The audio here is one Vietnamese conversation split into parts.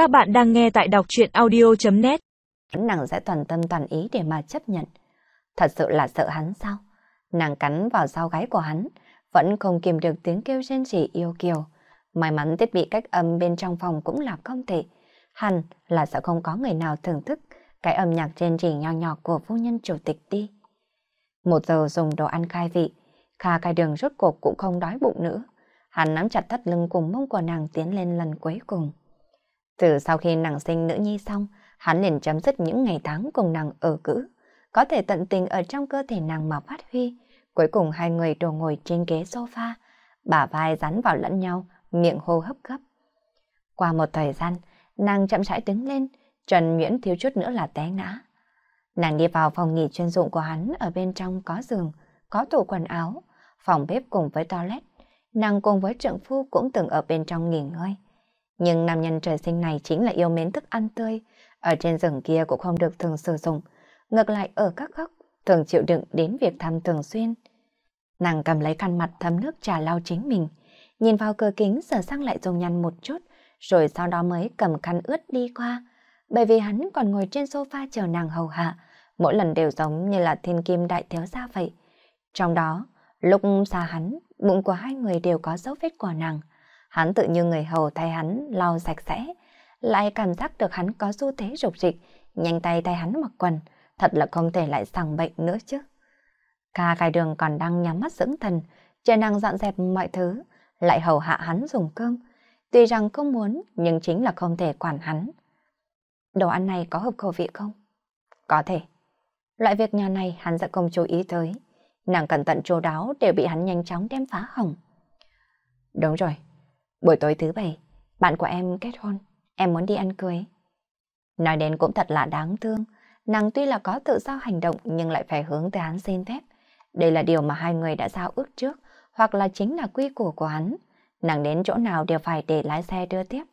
Các bạn đang nghe tại đọc chuyện audio.net Nàng sẽ toàn tâm toàn ý để mà chấp nhận. Thật sự là sợ hắn sao? Nàng cắn vào sau gáy của hắn, vẫn không kìm được tiếng kêu rên rỉ yêu kiều. May mắn thiết bị cách âm bên trong phòng cũng là không thể. Hẳn là sợ không có người nào thưởng thức cái âm nhạc rên rỉ nhỏ nhỏ của phu nhân chủ tịch đi. Một giờ dùng đồ ăn khai vị, Kha cai đường rốt cuộc cũng không đói bụng nữa. Hắn nắm chặt thắt lưng cùng mông của nàng tiến lên lần cuối cùng. Từ sau khi nàng sinh nữ nhi xong, hắn liền chấm dứt những ngày tháng cùng nàng ở cữ. Có thể tận tình ở trong cơ thể nàng mà phát huy. Cuối cùng hai người đồ ngồi trên ghế sofa, bả vai dán vào lẫn nhau, miệng hô hấp gấp. Qua một thời gian, nàng chậm rãi đứng lên, Trần Nguyễn thiếu chút nữa là té ngã. Nàng đi vào phòng nghỉ chuyên dụng của hắn, ở bên trong có giường, có tủ quần áo, phòng bếp cùng với toilet. Nàng cùng với trượng phu cũng từng ở bên trong nghỉ ngơi. Nhưng nam nhân trời sinh này chính là yêu mến thức ăn tươi, ở trên rừng kia cũng không được thường sử dụng, ngược lại ở các góc thường chịu đựng đến việc thăm thường xuyên. Nàng cầm lấy khăn mặt thấm nước trà lau chính mình, nhìn vào cửa kính sửa sang lại dùng nhăn một chút, rồi sau đó mới cầm khăn ướt đi qua, bởi vì hắn còn ngồi trên sofa chờ nàng hầu hạ, mỗi lần đều giống như là thiên kim đại thiếu gia vậy. Trong đó, lúc xa hắn, bụng của hai người đều có dấu vết của nàng. Hắn tự như người hầu thay hắn lau sạch sẽ, lại cảm giác được hắn có xu thế rục rịch, nhanh tay tay hắn mặc quần, thật là không thể lại sằng bệnh nữa chứ. Ca cài đường còn đang nhắm mắt dưỡng thần, chờ nàng dọn dẹp mọi thứ, lại hầu hạ hắn dùng cơm. Tuy rằng không muốn, nhưng chính là không thể quản hắn. Đồ ăn này có hợp khẩu vị không? Có thể. Loại việc nhà này hắn sẽ không chú ý tới. Nàng cẩn thận chu đáo đều bị hắn nhanh chóng đem phá hỏng. Đúng rồi. Buổi tối thứ bảy, bạn của em kết hôn. Em muốn đi ăn cưới. Nói đến cũng thật là đáng thương. Nàng tuy là có tự do hành động nhưng lại phải hướng tới hắn xin phép. Đây là điều mà hai người đã giao ước trước, hoặc là chính là quy củ của hắn. Nàng đến chỗ nào đều phải để lái xe đưa tiếp.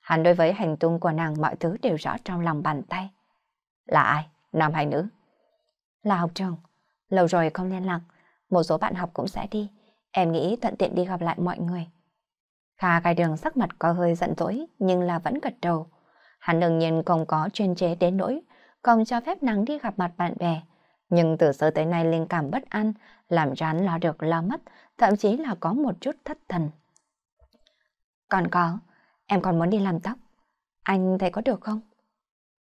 Hắn đối với hành tung của nàng mọi thứ đều rõ trong lòng bàn tay. Là ai? Nam hay nữ? Là học trường. Lâu rồi không liên lạc. Một số bạn học cũng sẽ đi. Em nghĩ thuận tiện đi gặp lại mọi người. Kha gai đường sắc mặt có hơi giận dỗi nhưng là vẫn gật đầu. Hắn đương nhiên không có chuyên chế đến nỗi, không cho phép nàng đi gặp mặt bạn bè. Nhưng từ sớm tới nay linh cảm bất an, làm cho hắn lo được lo mất, thậm chí là có một chút thất thần. Còn có, em còn muốn đi làm tóc. Anh thấy có được không?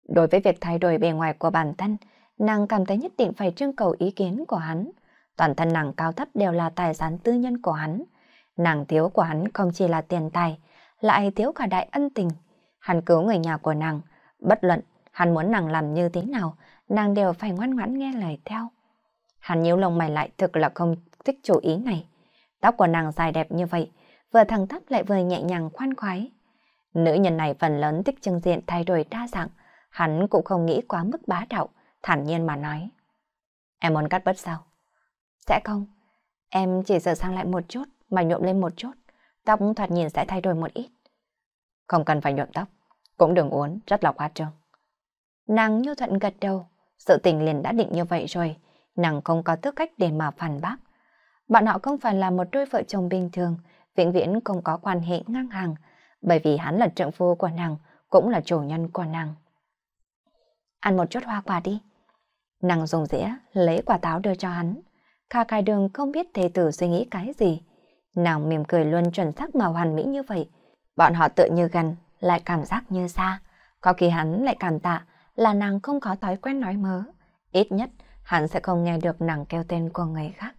Đối với việc thay đổi bề ngoài của bản thân, nàng cảm thấy nhất định phải trưng cầu ý kiến của hắn. Toàn thân nàng cao thấp đều là tài sản tư nhân của hắn. Nàng thiếu của hắn không chỉ là tiền tài, lại thiếu cả đại ân tình. Hắn cứu người nhà của nàng, bất luận hắn muốn nàng làm như thế nào, nàng đều phải ngoan ngoãn nghe lời theo. Hắn nhíu lông mày lại thực là không thích chủ ý này. Tóc của nàng dài đẹp như vậy, vừa thẳng tắp lại vừa nhẹ nhàng khoan khoái. Nữ nhân này phần lớn thích trưng diện thay đổi đa dạng, hắn cũng không nghĩ quá mức bá đạo, thản nhiên mà nói. Em muốn cắt bớt sao? Sẽ không, em chỉ sửa sang lại một chút, mà nhuộm lên một chút, tóc thoạt nhìn sẽ thay đổi một ít. Không cần phải nhuộm tóc, cũng đừng uốn, rất là quá trương. Nàng nhu thuận gật đầu, sự tình liền đã định như vậy rồi, nàng không có tư cách để mà phản bác. Bọn họ không phải là một đôi vợ chồng bình thường, vĩnh viễn không có quan hệ ngang hàng, bởi vì hắn là trượng phu của nàng, cũng là chủ nhân của nàng. Ăn một chút hoa quả đi. Nàng dùng dĩa, lấy quả táo đưa cho hắn. Kha cài đường không biết thề tử suy nghĩ cái gì. Nàng mỉm cười luôn chuẩn xác mà hoàn mỹ như vậy. Bọn họ tự như gần, lại cảm giác như xa. Có khi hắn lại cảm tạ là nàng không có thói quen nói mớ. Ít nhất, hắn sẽ không nghe được nàng kêu tên của người khác.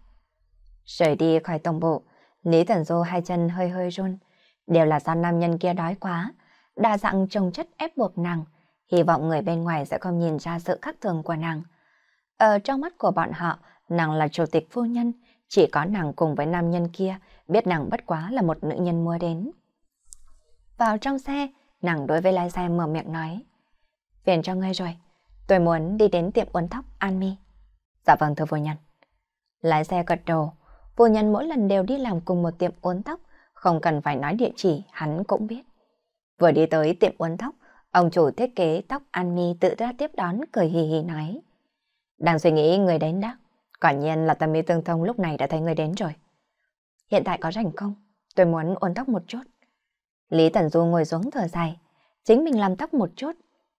Rời đi khỏi tổng bộ, Lý Tần Dô hai chân hơi hơi run. Đều là do nam nhân kia đói quá, đa dạng trồng chất ép buộc nàng. Hy vọng người bên ngoài sẽ không nhìn ra sự khác thường của nàng. Ở trong mắt của bọn họ, nàng là chủ tịch phu nhân, chỉ có nàng cùng với nam nhân kia biết nàng bất quá là một nữ nhân mua đến. Vào trong xe, nàng đối với lái xe mở miệng nói. Phiền cho ngươi rồi, tôi muốn đi đến tiệm uốn tóc An Mi. Dạ vâng thưa vô nhân. Lái xe gật đầu, vô nhân mỗi lần đều đi làm cùng một tiệm uốn tóc, không cần phải nói địa chỉ, hắn cũng biết. Vừa đi tới tiệm uốn tóc, ông chủ thiết kế tóc An Mi tự ra tiếp đón cười hì hì nói. Đang suy nghĩ người đến đó. Quả nhiên là tâm ý tương thông lúc này đã thấy người đến rồi. Hiện tại có rảnh không? Tôi muốn uốn tóc một chút. Lý Tần Du ngồi xuống thở dài. chính mình làm tóc một chút.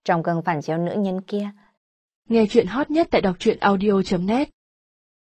Trong gương phản chiếu nữ nhân kia. Nghe chuyện hot nhất tại đọc truyện audio.net